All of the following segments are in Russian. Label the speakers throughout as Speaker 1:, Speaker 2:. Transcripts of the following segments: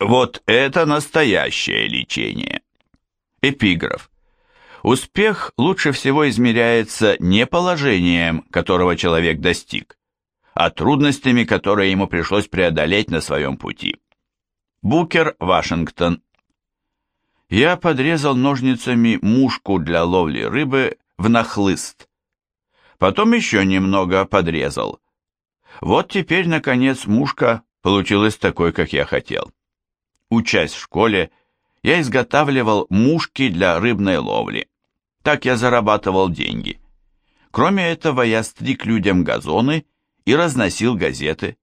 Speaker 1: Вот это настоящее лечение. Эпиграф. Успех лучше всего измеряется не положением, которого человек достиг, а трудностями, которые ему пришлось преодолеть на своем пути. Букер, Вашингтон. Я подрезал ножницами мушку для ловли рыбы в нахлыст. Потом еще немного подрезал. Вот теперь, наконец, мушка получилась такой, как я хотел. Учась в школе, я изготавливал мушки для рыбной ловли. Так я зарабатывал деньги. Кроме этого, я стриг людям газоны и разносил газеты.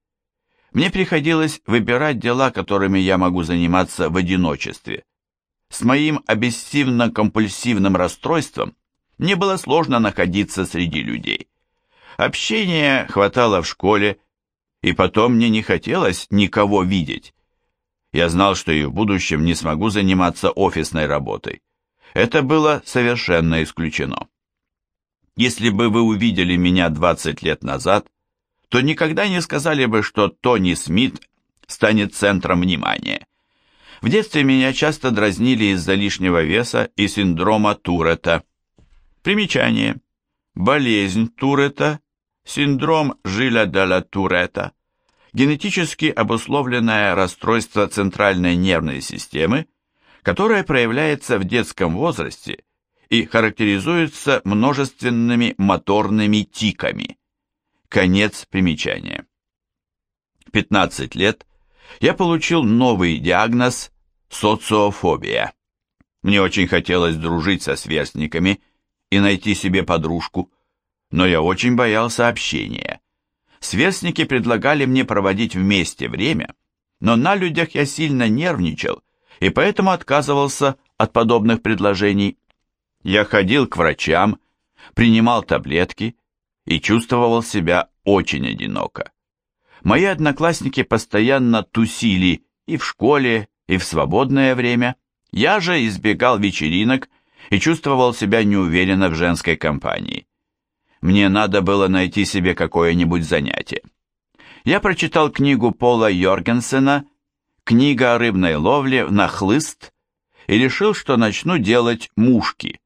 Speaker 1: Мне приходилось выбирать дела, которыми я могу заниматься в одиночестве. С моим обессивно-компульсивным расстройством мне было сложно находиться среди людей. Общения хватало в школе, и потом мне не хотелось никого видеть. Я знал, что и в будущем не смогу заниматься офисной работой. Это было совершенно исключено. Если бы вы увидели меня 20 лет назад, то никогда не сказали бы, что Тони Смит станет центром внимания. В детстве меня часто дразнили из-за лишнего веса и синдрома Туретта. Примечание. Болезнь Туретта, синдром Жиля де ла Туретта, генетически обусловленное расстройство центральной нервной системы, которое проявляется в детском возрасте и характеризуется множественными моторными тиками. Конец примечания. 15 лет я получил новый диагноз социофобия. Мне очень хотелось дружить со сверстниками и найти себе подружку, но я очень боялся общения. Сверстники предлагали мне проводить вместе время, но на людях я сильно нервничал и поэтому отказывался от подобных предложений. Я ходил к врачам, принимал таблетки и чувствовал себя очень одиноко. Мои одноклассники постоянно тусили и в школе, и в свободное время. Я же избегал вечеринок и чувствовал себя неуверенно в женской компании. Мне надо было найти себе какое-нибудь занятие. Я прочитал книгу Пола Йоргенсена «Книга о рыбной ловле на хлыст» и решил, что начну делать мушки.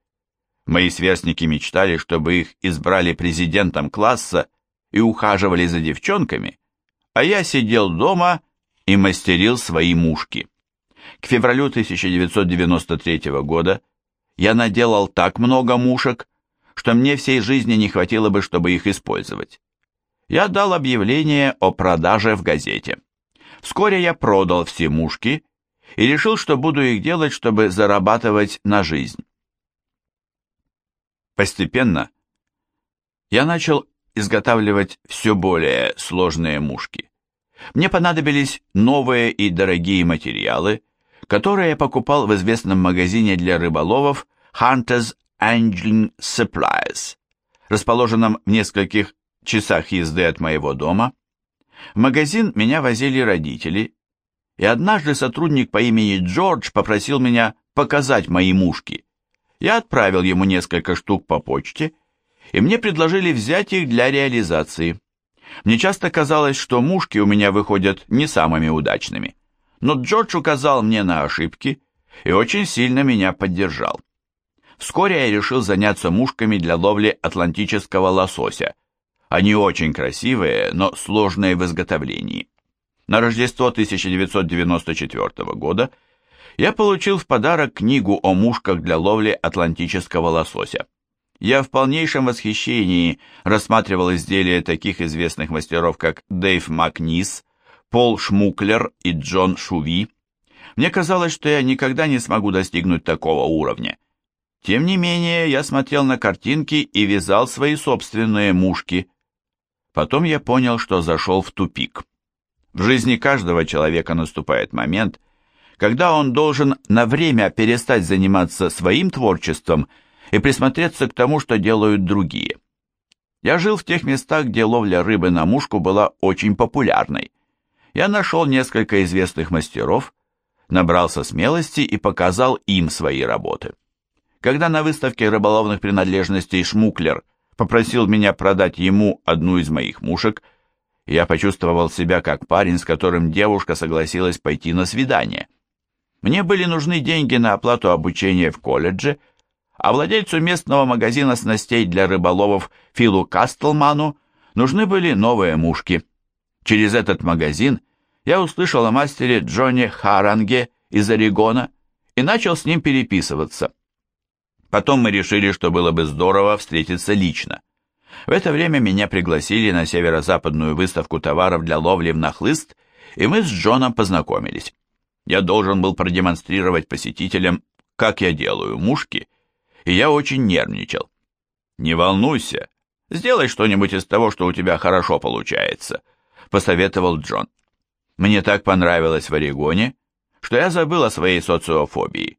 Speaker 1: Мои сверстники мечтали, чтобы их избрали президентом класса и ухаживали за девчонками, а я сидел дома и мастерил свои мушки. К февралю 1993 года я наделал так много мушек, что мне всей жизни не хватило бы, чтобы их использовать. Я дал объявление о продаже в газете. Вскоре я продал все мушки и решил, что буду их делать, чтобы зарабатывать на жизнь. Постепенно я начал изготавливать все более сложные мушки. Мне понадобились новые и дорогие материалы, которые я покупал в известном магазине для рыболовов Hunters Angling Supplies, расположенном в нескольких часах езды от моего дома. В магазин меня возили родители, и однажды сотрудник по имени Джордж попросил меня показать мои мушки. Я отправил ему несколько штук по почте, и мне предложили взять их для реализации. Мне часто казалось, что мушки у меня выходят не самыми удачными, но Джордж указал мне на ошибки и очень сильно меня поддержал. Вскоре я решил заняться мушками для ловли атлантического лосося. Они очень красивые, но сложные в изготовлении. На Рождество 1994 года я получил в подарок книгу о мушках для ловли атлантического лосося. Я в полнейшем восхищении рассматривал изделия таких известных мастеров, как Дэйв Макнис, Пол Шмуклер и Джон Шуви. Мне казалось, что я никогда не смогу достигнуть такого уровня. Тем не менее, я смотрел на картинки и вязал свои собственные мушки. Потом я понял, что зашел в тупик. В жизни каждого человека наступает момент, когда он должен на время перестать заниматься своим творчеством и присмотреться к тому, что делают другие. Я жил в тех местах, где ловля рыбы на мушку была очень популярной. Я нашел несколько известных мастеров, набрался смелости и показал им свои работы. Когда на выставке рыболовных принадлежностей Шмуклер попросил меня продать ему одну из моих мушек, Я почувствовал себя как парень, с которым девушка согласилась пойти на свидание. Мне были нужны деньги на оплату обучения в колледже, а владельцу местного магазина снастей для рыболовов Филу Кастлману нужны были новые мушки. Через этот магазин я услышал о мастере Джонни Харанге из Орегона и начал с ним переписываться. Потом мы решили, что было бы здорово встретиться лично. В это время меня пригласили на северо-западную выставку товаров для ловли в нахлыст, и мы с Джоном познакомились. Я должен был продемонстрировать посетителям, как я делаю мушки, и я очень нервничал. «Не волнуйся, сделай что-нибудь из того, что у тебя хорошо получается», — посоветовал Джон. Мне так понравилось в Орегоне, что я забыл о своей социофобии.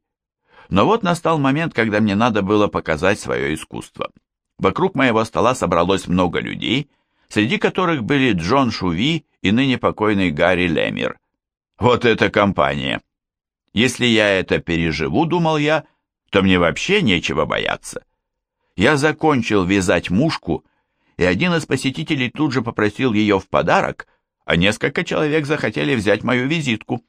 Speaker 1: Но вот настал момент, когда мне надо было показать свое искусство. Вокруг моего стола собралось много людей, среди которых были Джон Шуви и ныне покойный Гарри Лемир. Вот эта компания! Если я это переживу, думал я, то мне вообще нечего бояться. Я закончил вязать мушку, и один из посетителей тут же попросил ее в подарок, а несколько человек захотели взять мою визитку.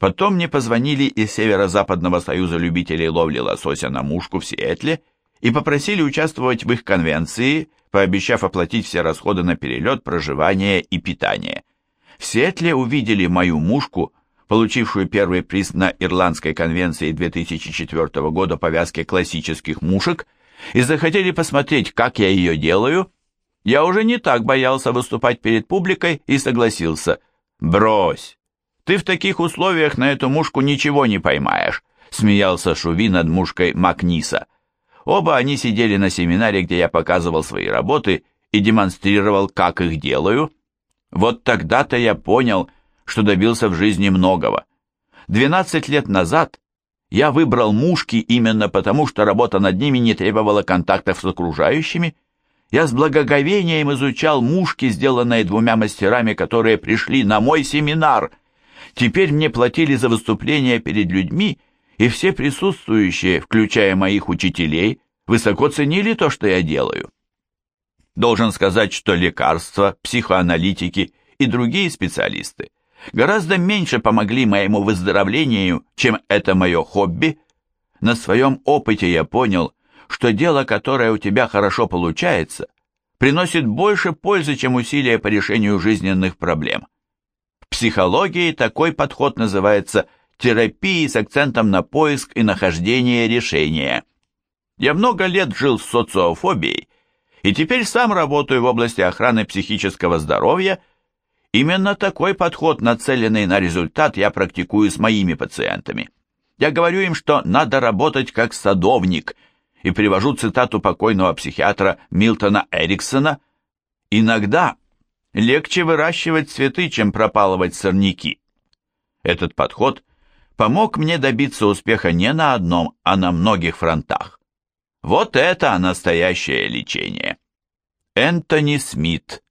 Speaker 1: Потом мне позвонили из Северо-Западного союза любителей ловли лосося на мушку в Сиэтле и попросили участвовать в их конвенции, пообещав оплатить все расходы на перелет, проживание и питание. В Сиэтле увидели мою мушку, получившую первый приз на Ирландской конвенции 2004 года по вязке классических мушек, и захотели посмотреть, как я ее делаю. Я уже не так боялся выступать перед публикой и согласился. «Брось! Ты в таких условиях на эту мушку ничего не поймаешь», смеялся Шуви над мушкой Макниса. Оба они сидели на семинаре, где я показывал свои работы и демонстрировал, как их делаю. Вот тогда-то я понял, что добился в жизни многого. 12 лет назад я выбрал мушки именно потому, что работа над ними не требовала контактов с окружающими. Я с благоговением изучал мушки, сделанные двумя мастерами, которые пришли на мой семинар. Теперь мне платили за выступления перед людьми, и все присутствующие, включая моих учителей, высоко ценили то, что я делаю. Должен сказать, что лекарства, психоаналитики и другие специалисты гораздо меньше помогли моему выздоровлению, чем это мое хобби. На своем опыте я понял, что дело, которое у тебя хорошо получается, приносит больше пользы, чем усилия по решению жизненных проблем. Психологии такой подход называется – терапии с акцентом на поиск и нахождение решения. Я много лет жил с социофобией, и теперь сам работаю в области охраны психического здоровья. Именно такой подход, нацеленный на результат, я практикую с моими пациентами. Я говорю им, что надо работать как садовник, и привожу цитату покойного психиатра Милтона Эриксона «Иногда легче выращивать цветы, чем пропалывать сорняки». Этот подход помог мне добиться успеха не на одном, а на многих фронтах. Вот это настоящее лечение. Энтони Смит